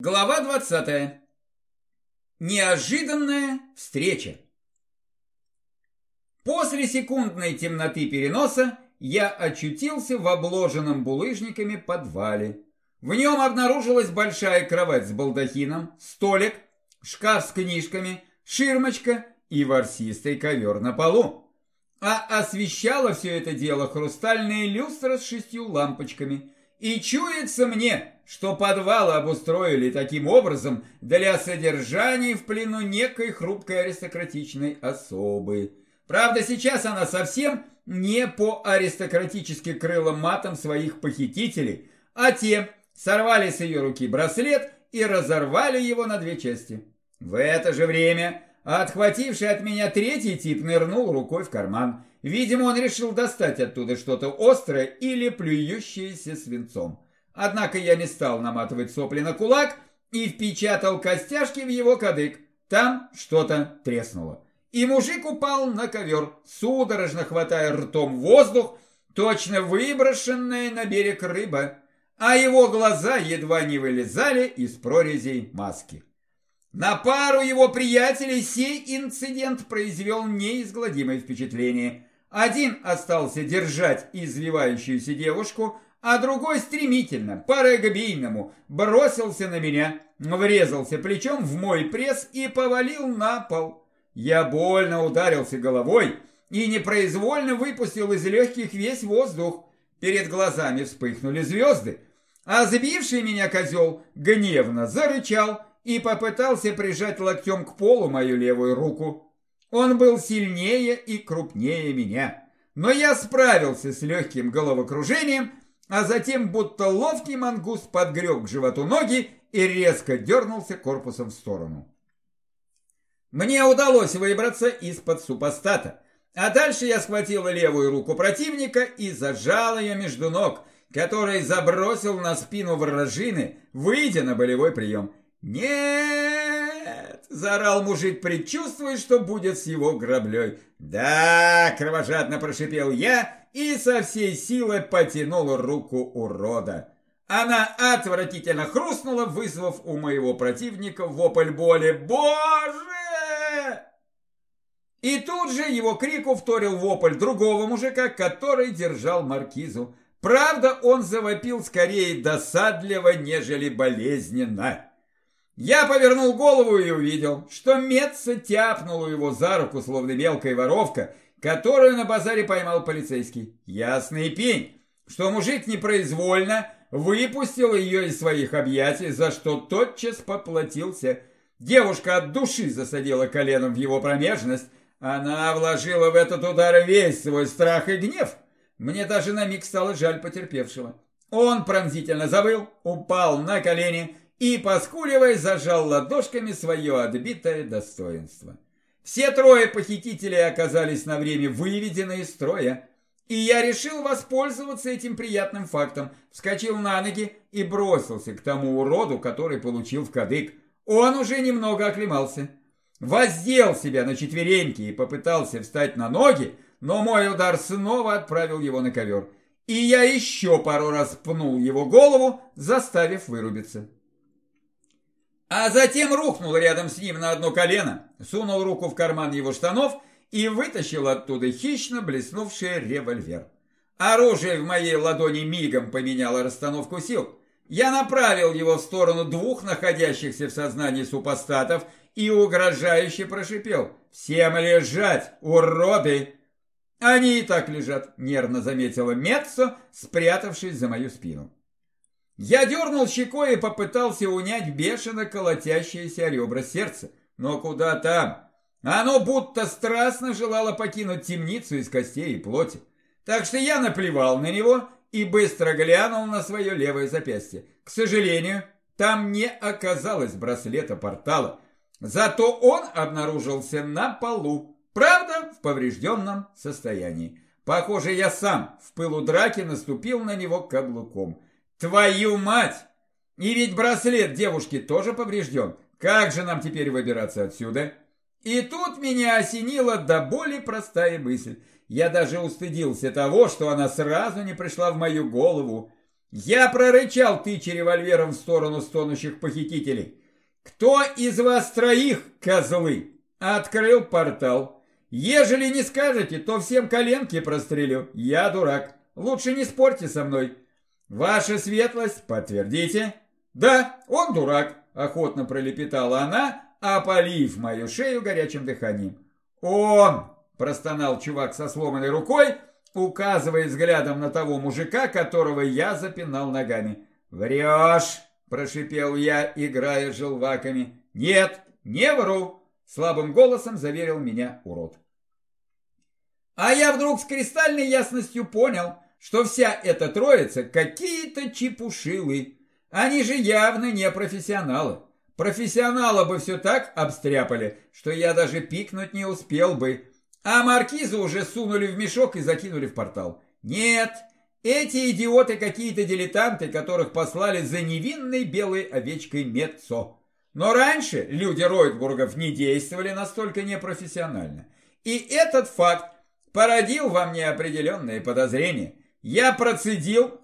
Глава 20. Неожиданная встреча. После секундной темноты переноса я очутился в обложенном булыжниками подвале. В нем обнаружилась большая кровать с балдахином, столик, шкаф с книжками, ширмочка и ворсистый ковер на полу. А освещало все это дело хрустальная люстра с шестью лампочками. И чуется мне, что подвалы обустроили таким образом для содержания в плену некой хрупкой аристократичной особы. Правда, сейчас она совсем не по аристократически крыла матом своих похитителей, а те сорвали с ее руки браслет и разорвали его на две части. В это же время отхвативший от меня третий тип нырнул рукой в карман. Видимо, он решил достать оттуда что-то острое или плюющееся свинцом. Однако я не стал наматывать сопли на кулак и впечатал костяшки в его кадык. Там что-то треснуло. И мужик упал на ковер, судорожно хватая ртом воздух, точно выброшенная на берег рыба, а его глаза едва не вылезали из прорезей маски. На пару его приятелей сей инцидент произвел неизгладимое впечатление. Один остался держать извивающуюся девушку, а другой стремительно, по регбийному, бросился на меня, врезался плечом в мой пресс и повалил на пол. Я больно ударился головой и непроизвольно выпустил из легких весь воздух. Перед глазами вспыхнули звезды, а сбивший меня козел гневно зарычал и попытался прижать локтем к полу мою левую руку. Он был сильнее и крупнее меня, но я справился с легким головокружением а затем будто ловкий мангус подгреб к животу ноги и резко дернулся корпусом в сторону. Мне удалось выбраться из-под супостата, а дальше я схватил левую руку противника и зажал ее между ног, который забросил на спину вражины, выйдя на болевой прием. «Нет!» – заорал мужик, предчувствуя, что будет с его граблей. «Да!» – кровожадно прошипел я и со всей силы потянул руку урода. Она отвратительно хрустнула, вызвав у моего противника вопль боли «Боже!». И тут же его крику вторил вопль другого мужика, который держал маркизу. Правда, он завопил скорее досадливо, нежели болезненно. Я повернул голову и увидел, что Меца тяпнула его за руку, словно мелкая воровка, которую на базаре поймал полицейский. Ясный пень, что мужик непроизвольно выпустил ее из своих объятий, за что тотчас поплатился. Девушка от души засадила коленом в его промежность. Она вложила в этот удар весь свой страх и гнев. Мне даже на миг стало жаль потерпевшего. Он пронзительно завыл, упал на колени и, поскуливая, зажал ладошками свое отбитое достоинство. Все трое похитителей оказались на время выведены из строя, и я решил воспользоваться этим приятным фактом, вскочил на ноги и бросился к тому уроду, который получил в кадык. Он уже немного оклемался. Воздел себя на четвереньки и попытался встать на ноги, но мой удар снова отправил его на ковер. И я еще пару раз пнул его голову, заставив вырубиться а затем рухнул рядом с ним на одно колено, сунул руку в карман его штанов и вытащил оттуда хищно блеснувший револьвер. Оружие в моей ладони мигом поменяло расстановку сил. Я направил его в сторону двух находящихся в сознании супостатов и угрожающе прошипел «Всем лежать, уроды!» «Они и так лежат», — нервно заметила Меццо, спрятавшись за мою спину. Я дернул щекой и попытался унять бешено колотящееся ребра сердца. Но куда там? Оно будто страстно желало покинуть темницу из костей и плоти. Так что я наплевал на него и быстро глянул на свое левое запястье. К сожалению, там не оказалось браслета портала. Зато он обнаружился на полу. Правда, в поврежденном состоянии. Похоже, я сам в пылу драки наступил на него каблуком. Твою мать! И ведь браслет девушки тоже поврежден. Как же нам теперь выбираться отсюда? И тут меня осенила до боли простая мысль. Я даже устыдился того, что она сразу не пришла в мою голову. Я прорычал, тыча револьвером в сторону стонущих похитителей. «Кто из вас троих, козлы, открыл портал? Ежели не скажете, то всем коленки прострелю. Я дурак. Лучше не спорьте со мной. Ваша светлость, подтвердите». «Да, он дурак», — охотно пролепетала она, опалив мою шею горячим дыханием. «Он!» – простонал чувак со сломанной рукой, указывая взглядом на того мужика, которого я запинал ногами. «Врешь!» – прошипел я, играя желваками. «Нет, не вру!» – слабым голосом заверил меня урод. А я вдруг с кристальной ясностью понял, что вся эта троица какие-то чепушилы. Они же явно не профессионалы. Профессионала бы все так обстряпали, что я даже пикнуть не успел бы. А маркизу уже сунули в мешок и закинули в портал. Нет, эти идиоты какие-то дилетанты, которых послали за невинной белой овечкой Меццо. Но раньше люди Ройтбургов не действовали настолько непрофессионально. И этот факт породил во мне определенные подозрения. Я процедил,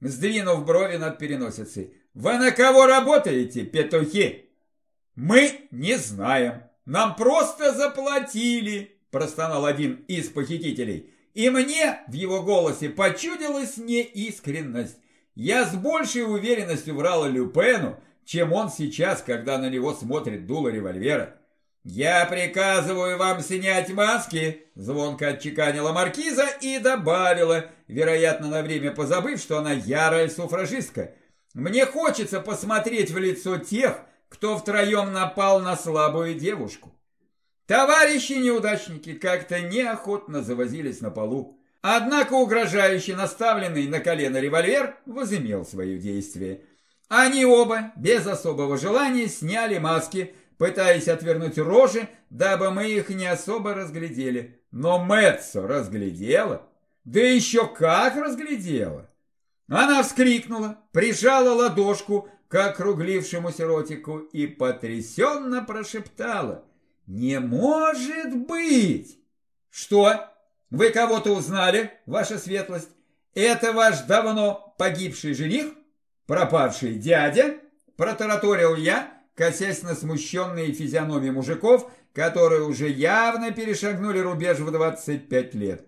сдвинув брови над переносицей. «Вы на кого работаете, петухи?» «Мы не знаем. Нам просто заплатили», – простонал один из похитителей. И мне в его голосе почудилась неискренность. Я с большей уверенностью врал Люпену, чем он сейчас, когда на него смотрит дуло револьвера. «Я приказываю вам снять маски», – звонко отчеканила маркиза и добавила, вероятно, на время позабыв, что она ярая суфражистка – мне хочется посмотреть в лицо тех, кто втроем напал на слабую девушку. Товарищи-неудачники как-то неохотно завозились на полу. Однако угрожающий наставленный на колено револьвер возымел свое действие. Они оба, без особого желания, сняли маски, пытаясь отвернуть рожи, дабы мы их не особо разглядели. Но Мэтсо разглядела. Да еще как разглядела! Она вскрикнула, прижала ладошку к округлившемуся ротику и потрясенно прошептала. «Не может быть!» «Что? Вы кого-то узнали, ваша светлость? Это ваш давно погибший жених? Пропавший дядя?» Протараторил я, косясь на смущенные физиономии мужиков, которые уже явно перешагнули рубеж в 25 лет.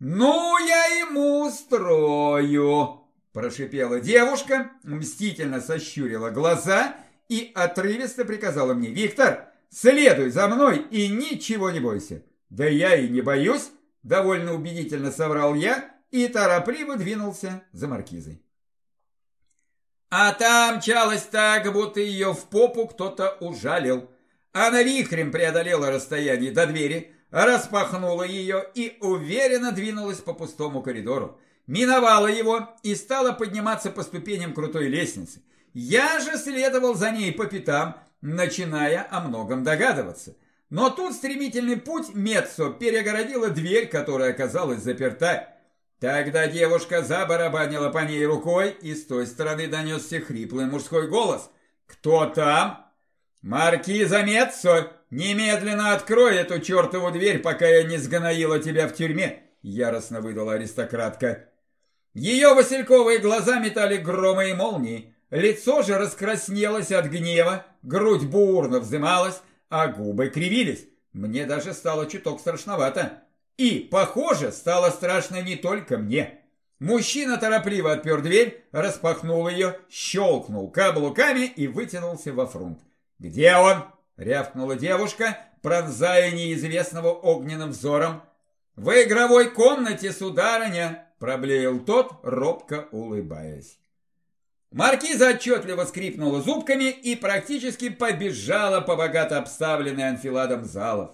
«Ну, я ему устрою!» Прошипела девушка, мстительно сощурила глаза и отрывисто приказала мне. «Виктор, следуй за мной и ничего не бойся». «Да я и не боюсь», — довольно убедительно соврал я и торопливо двинулся за маркизой. А там мчалась так, будто ее в попу кто-то ужалил. Она вихрем преодолела расстояние до двери, распахнула ее и уверенно двинулась по пустому коридору миновала его и стала подниматься по ступеням крутой лестницы. Я же следовал за ней по пятам, начиная о многом догадываться. Но тут стремительный путь Меццо перегородила дверь, которая оказалась заперта. Тогда девушка забарабанила по ней рукой, и с той стороны донесся хриплый мужской голос. «Кто там?» «Маркиза Меццо, немедленно открой эту чертову дверь, пока я не сгноила тебя в тюрьме!» Яростно выдала аристократка. Ее васильковые глаза метали громы и молнии, лицо же раскраснелось от гнева, грудь бурно вздымалась, а губы кривились. Мне даже стало чуток страшновато. И, похоже, стало страшно не только мне. Мужчина торопливо отпер дверь, распахнул ее, щелкнул каблуками и вытянулся во фронт. «Где он?» — рявкнула девушка, пронзая неизвестного огненным взором. «В игровой комнате, сударыня!» Проблеял тот, робко улыбаясь. Маркиза отчетливо скрипнула зубками и практически побежала по богато обставленной анфиладом залов.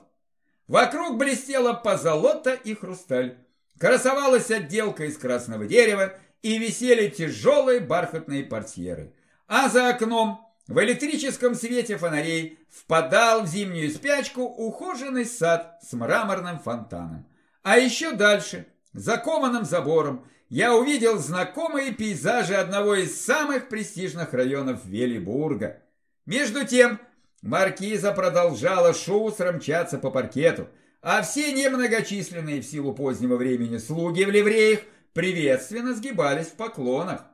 Вокруг блестела позолота и хрусталь. Красовалась отделка из красного дерева и висели тяжелые бархатные портьеры. А за окном в электрическом свете фонарей впадал в зимнюю спячку ухоженный сад с мраморным фонтаном. А еще дальше за кованым забором я увидел знакомые пейзажи одного из самых престижных районов Велибурга. Между тем, маркиза продолжала шустро мчаться по паркету, а все немногочисленные в силу позднего времени слуги в ливреях приветственно сгибались в поклонах.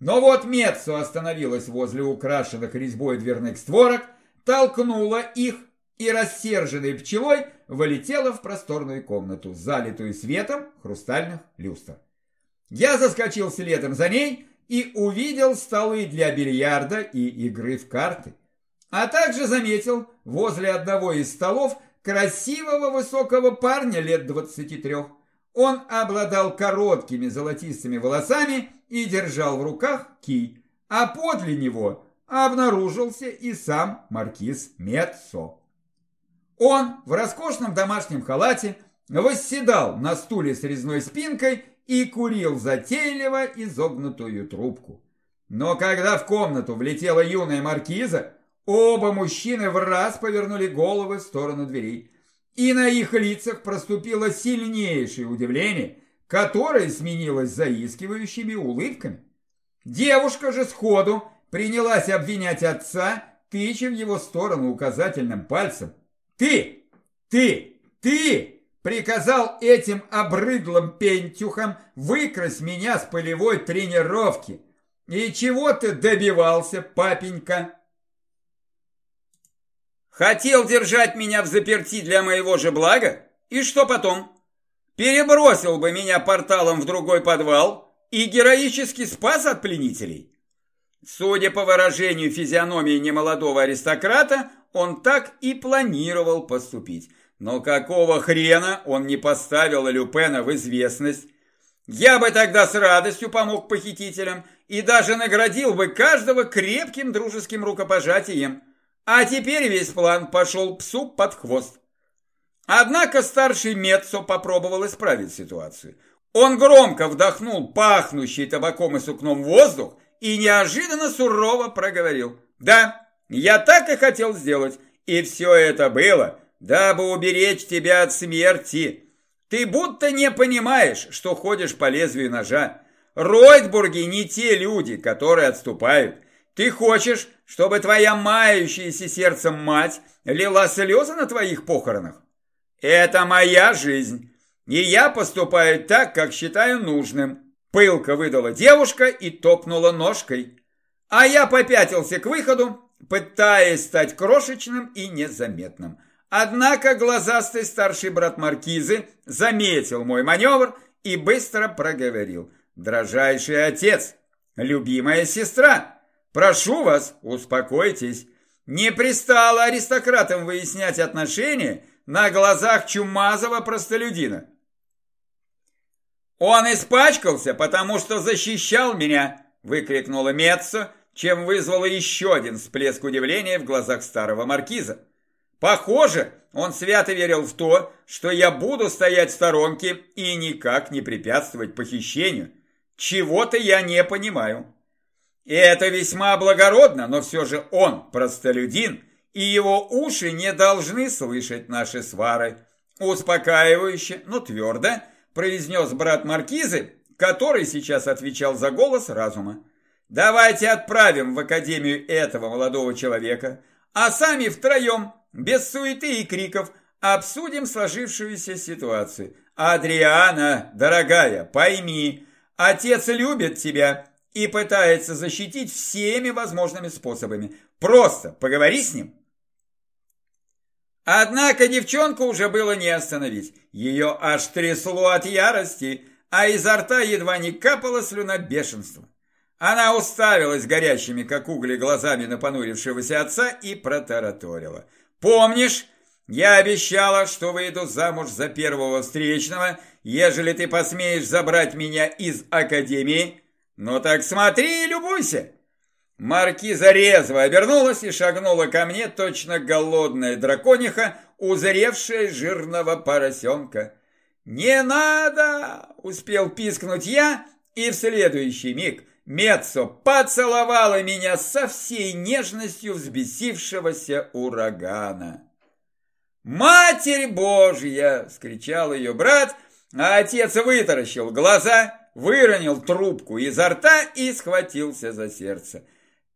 Но вот Меццо остановилась возле украшенных резьбой дверных створок, толкнула их и рассерженной пчелой вылетела в просторную комнату, залитую светом хрустальных люстр. Я заскочил следом за ней и увидел столы для бильярда и игры в карты. А также заметил возле одного из столов красивого высокого парня лет двадцати трех. Он обладал короткими золотистыми волосами и держал в руках кий, а подле него обнаружился и сам маркиз Меццо. Он в роскошном домашнем халате восседал на стуле с резной спинкой и курил затейливо изогнутую трубку. Но когда в комнату влетела юная маркиза, оба мужчины в раз повернули головы в сторону дверей, и на их лицах проступило сильнейшее удивление, которое сменилось заискивающими улыбками. Девушка же сходу принялась обвинять отца, тыча в его сторону указательным пальцем. «Ты! Ты! Ты!» приказал этим обрыдлым пентюхам выкрасть меня с полевой тренировки. И чего ты добивался, папенька? Хотел держать меня в заперти для моего же блага? И что потом? Перебросил бы меня порталом в другой подвал и героически спас от пленителей? Судя по выражению физиономии немолодого аристократа, он так и планировал поступить. Но какого хрена он не поставил Люпена в известность? Я бы тогда с радостью помог похитителям и даже наградил бы каждого крепким дружеским рукопожатием. А теперь весь план пошел псу под хвост. Однако старший Меццо попробовал исправить ситуацию. Он громко вдохнул пахнущий табаком и сукном воздух и неожиданно сурово проговорил. «Да, я так и хотел сделать, и все это было, дабы уберечь тебя от смерти. Ты будто не понимаешь, что ходишь по лезвию ножа. Ройтбурги не те люди, которые отступают. Ты хочешь, чтобы твоя мающаяся сердцем мать лила слезы на твоих похоронах? Это моя жизнь, и я поступаю так, как считаю нужным. Пылко выдала девушка и топнула ножкой. А я попятился к выходу, пытаясь стать крошечным и незаметным. Однако глазастый старший брат Маркизы заметил мой маневр и быстро проговорил. «Дрожайший отец, любимая сестра, прошу вас, успокойтесь. Не пристало аристократам выяснять отношения на глазах чумазого простолюдина. Он испачкался, потому что защищал меня, выкрикнула Меццо, чем вызвало еще один всплеск удивления в глазах старого маркиза. Похоже, он свято верил в то, что я буду стоять в сторонке и никак не препятствовать похищению. Чего-то я не понимаю. И это весьма благородно, но все же он простолюдин, и его уши не должны слышать наши свары. Успокаивающе, но твердо произнес брат Маркизы, который сейчас отвечал за голос разума. Давайте отправим в академию этого молодого человека, а сами втроем без суеты и криков, обсудим сложившуюся ситуацию. Адриана, дорогая, пойми, отец любит тебя и пытается защитить всеми возможными способами. Просто поговори с ним. Однако девчонку уже было не остановить. Ее аж трясло от ярости, а изо рта едва не капала слюна бешенства. Она уставилась горящими, как угли, глазами на понурившегося отца и протараторила – Помнишь, я обещала, что выйду замуж за первого встречного, ежели ты посмеешь забрать меня из академии? Ну так смотри и любуйся!» Маркиза резво обернулась и шагнула ко мне, точно голодная дракониха, узревшая жирного поросенка. «Не надо!» — успел пискнуть я, и в следующий миг Меццо поцеловала меня со всей нежностью взбесившегося урагана. «Матерь Божья!» – скричал ее брат, а отец вытаращил глаза, выронил трубку изо рта и схватился за сердце.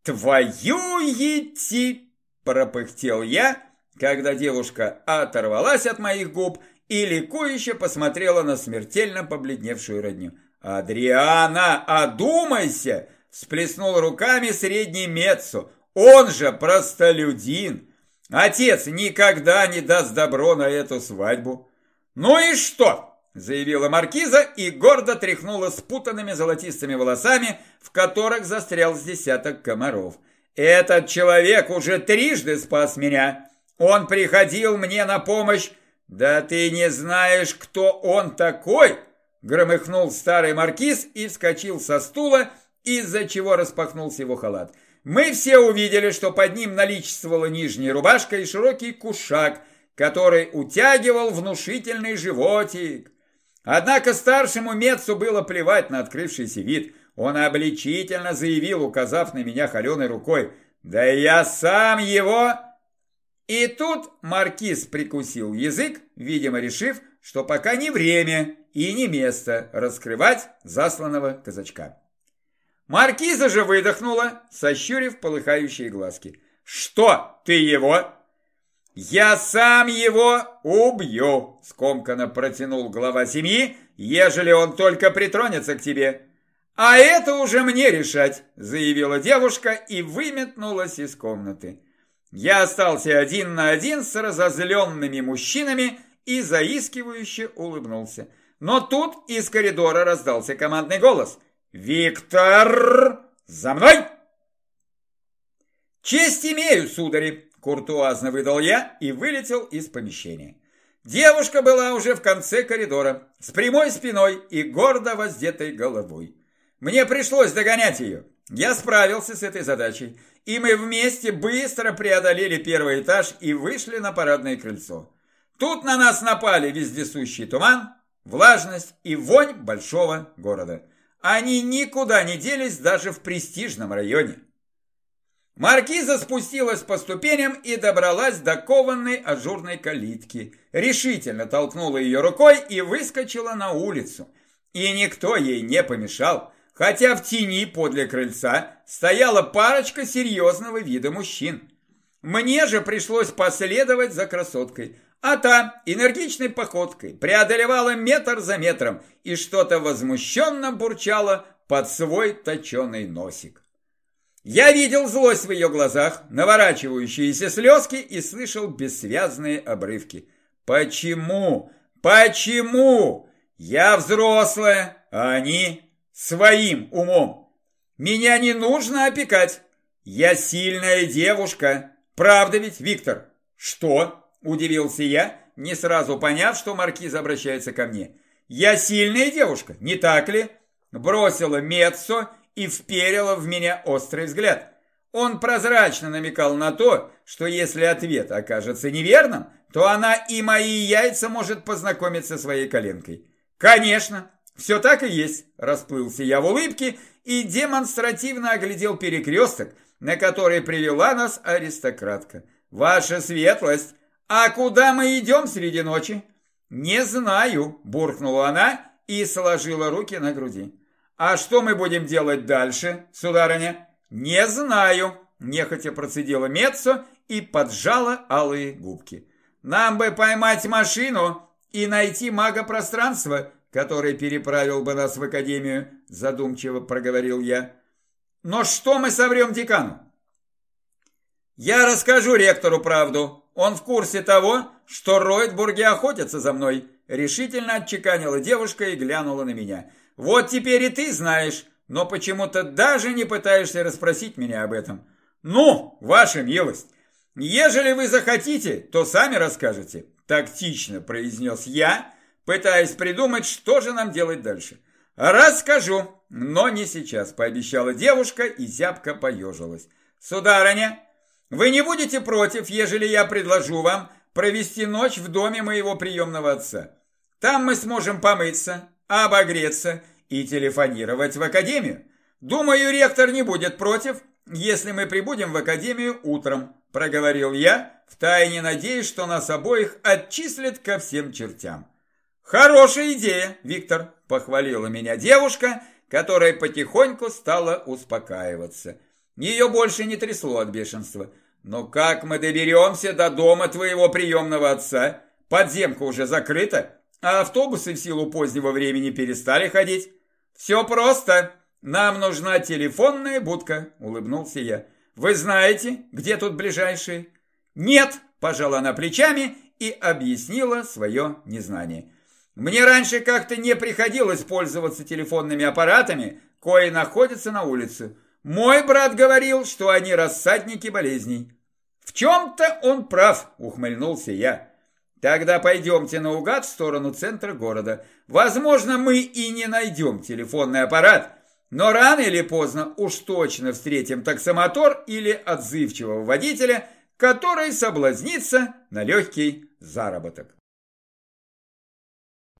«Твою ети!» – пропыхтел я, когда девушка оторвалась от моих губ и ликующе посмотрела на смертельно побледневшую родню. «Адриана, одумайся! всплеснул руками средний Меццо. Он же простолюдин. Отец никогда не даст добро на эту свадьбу. Ну и что? Заявила маркиза и гордо тряхнула спутанными золотистыми волосами, в которых застрял с десяток комаров. Этот человек уже трижды спас меня. Он приходил мне на помощь. Да ты не знаешь, кто он такой? Громыхнул старый маркиз и вскочил со стула, из-за чего распахнулся его халат. Мы все увидели, что под ним наличествовала нижняя рубашка и широкий кушак, который утягивал внушительный животик. Однако старшему Мецу было плевать на открывшийся вид. Он обличительно заявил, указав на меня холеной рукой, «Да я сам его...» И тут маркиз прикусил язык, видимо, решив, что пока не время и не место раскрывать засланного казачка. Маркиза же выдохнула, сощурив полыхающие глазки. «Что, ты его?» «Я сам его убью!» – скомканно протянул глава семьи, ежели он только притронется к тебе. «А это уже мне решать», – заявила девушка и выметнулась из комнаты. Я остался один на один с разозленными мужчинами и заискивающе улыбнулся. Но тут из коридора раздался командный голос. «Виктор, за мной!» «Честь имею, судари!» – куртуазно выдал я и вылетел из помещения. Девушка была уже в конце коридора, с прямой спиной и гордо воздетой головой. Мне пришлось догонять ее. Я справился с этой задачей, и мы вместе быстро преодолели первый этаж и вышли на парадное крыльцо. Тут на нас напали вездесущий туман, влажность и вонь большого города. Они никуда не делись даже в престижном районе. Маркиза спустилась по ступеням и добралась до кованной ажурной калитки. Решительно толкнула ее рукой и выскочила на улицу. И никто ей не помешал, хотя в тени подле крыльца стояла парочка серьезного вида мужчин. Мне же пришлось последовать за красоткой, а та энергичной походкой преодолевала метр за метром и что-то возмущенно бурчала под свой точеный носик. Я видел злость в ее глазах, наворачивающиеся слезки и слышал бессвязные обрывки. Почему? Почему? Я взрослая, а они своим умом. Меня не нужно опекать. Я сильная девушка. Правда ведь, Виктор? Что? Удивился я, не сразу поняв, что маркиз обращается ко мне. Я сильная девушка, не так ли? Бросила Меццо и вперила в меня острый взгляд. Он прозрачно намекал на то, что если ответ окажется неверным, то она и мои яйца может познакомиться своей коленкой. Конечно, все так и есть, расплылся я в улыбке и демонстративно оглядел перекресток, на который привела нас аристократка. Ваша светлость, а куда мы идем среди ночи? Не знаю, буркнула она и сложила руки на груди. «А что мы будем делать дальше, сударыня?» «Не знаю», – нехотя процедила Меццо и поджала алые губки. «Нам бы поймать машину и найти мага пространства, который переправил бы нас в академию», – задумчиво проговорил я. «Но что мы соврем декану?» «Я расскажу ректору правду. Он в курсе того, что Ройтбурги охотятся за мной», – решительно отчеканила девушка и глянула на меня. Вот теперь и ты знаешь, но почему-то даже не пытаешься расспросить меня об этом. Ну, ваша милость, ежели вы захотите, то сами расскажете, тактично произнес я, пытаясь придумать, что же нам делать дальше. Расскажу, но не сейчас, пообещала девушка и зябко поежилась. Сударыня, вы не будете против, ежели я предложу вам провести ночь в доме моего приемного отца? Там мы сможем помыться, обогреться и телефонировать в академию. Думаю, ректор не будет против, если мы прибудем в академию утром, проговорил я, втайне надеясь, что нас обоих отчислят ко всем чертям. Хорошая идея, Виктор, похвалила меня девушка, которая потихоньку стала успокаиваться. Ее больше не трясло от бешенства. Но как мы доберемся до дома твоего приемного отца? Подземка уже закрыта, а автобусы в силу позднего времени перестали ходить. Все просто. нам нужна телефонная будка, улыбнулся я. Вы знаете, где тут ближайшие? Нет, пожала она плечами и объяснила свое незнание. Мне раньше как-то не приходилось пользоваться телефонными аппаратами, кои находятся на улице. Мой брат говорил, что они рассадники болезней. В чем-то он прав, ухмыльнулся я. Тогда пойдемте наугад в сторону центра города. Возможно, мы и не найдем телефонный аппарат, но рано или поздно уж точно встретим таксомотор или отзывчивого водителя, который соблазнится на легкий заработок.